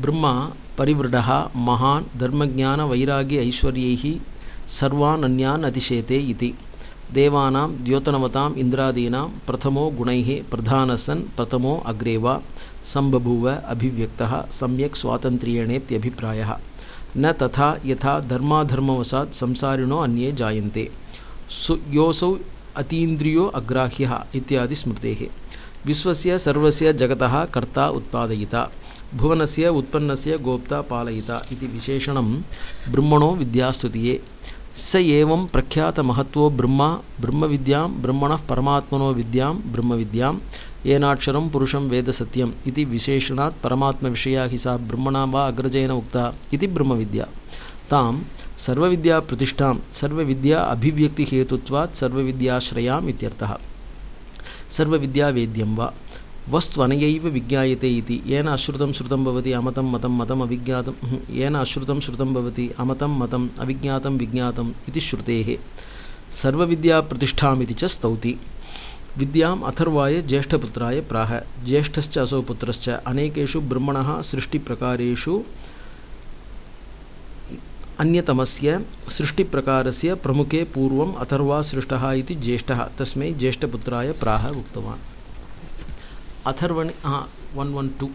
ब्रह्मा परिवृढः महान् धर्मज्ञानवैराग्य ऐश्वर्यैः सर्वान् अन्यान् अतिशेते इति। देवानां द्योतनवताम् इन्द्रादीनां प्रथमो गुणैः प्रधानः सन् प्रथमो अग्रे वा सम्बभूव अभिव्यक्तः सम्यक् स्वातन्त्र्येणेत्यभिप्रायः। न तथा यथा धर्माधर्मवशात् संसारिणो अन्ये जायन्ते। सु योऽसौ अतीन्द्रियो अग्राह्यः इत्यादि स्मृतेः। विश्वस्य सर्वस्य जगतः कर्ता उत्पादयिता ಭುವನಸ್ಯ ಉತ್ಪನ್ನಸ್ಯ ಗೋಪ್ತಾ ಪಾಲಯಿತ ಇತಿ ವಿಶೇಷಣಂ ಬ್ರಹ್ಮಣೋ ವಿದ್ಯಾಸ್ತುತಿಯೇ ಸ ಏವಂ ಪ್ರಖ್ಯಾತ ಮಹತ್ವೋ ಬ್ರಹ್ಮ ಬ್ರಹ್ಮವಿದ್ಯಾಂ ಬ್ರಹ್ಮಣ ಪರಮಾತ್ಮನೋ ವಿದ್ಯಾಂ ಬ್ರಹ್ಮವಿದ್ಯಾಂ ಏನಾಕ್ಷರಂ ಪುರುಷಂ ವೇದ ಸತ್ಯಂ ಇತಿ ವಿಶೇಷಣಾತ್ ಪರಮಾತ್ಮ ವಿಷಯ ಹಿ ಸಾ ಬ್ರಹ್ಮಣ ವಾ ಅಗ್ರಜೇನ ಉಕ್ತ ಇತಿ ಬ್ರಹ್ಮವಿದ್ಯಾ ತಾಂ ಸರ್ವವಿದ್ಯಾ ಪ್ರತಿಷ್ಠಾಂ ಸರ್ವವಿದ್ಯಾ ಅಭಿವ್ಯಕ್ತಿ ಹೇತುತ್ವಾತ್ ಸರ್ವವಿದ್ಯಾಶ್ರಯಾಂ ಇತ್ಯರ್ಥಃ ಸರ್ವವಿದ್ಯಾವೇದ್ಯಂ ವಾ वस्त्वनयैव विज्ञायते इति। येन अश्रुतं श्रुतं भवति अमतं मतं मतम् अविज्ञातं। येन अश्रुतं श्रुतं भवति अमतं मतम् अविज्ञातं विज्ञातम् इति श्रुतेः। सर्वविद्याप्रतिष्ठामिति च स्तौति। विद्याम् अथर्वाय ज्येष्ठपुत्राय प्राह। ज्येष्ठश्च असौ पुत्रश्च अनेकेषु ब्रह्मणः सृष्टिप्रकारेषु अन्यतमस्य सृष्टिप्रकारस्य प्रमुखे पूर्वम् अथर्वा सृष्टः इति ज्येष्ठः। तस्मै ज्येष्ठपुत्राय प्राह उक्तवान् ಅಥರ್ವಣಿ ಹಾಂ ಒನ್ ಒನ್ ಟು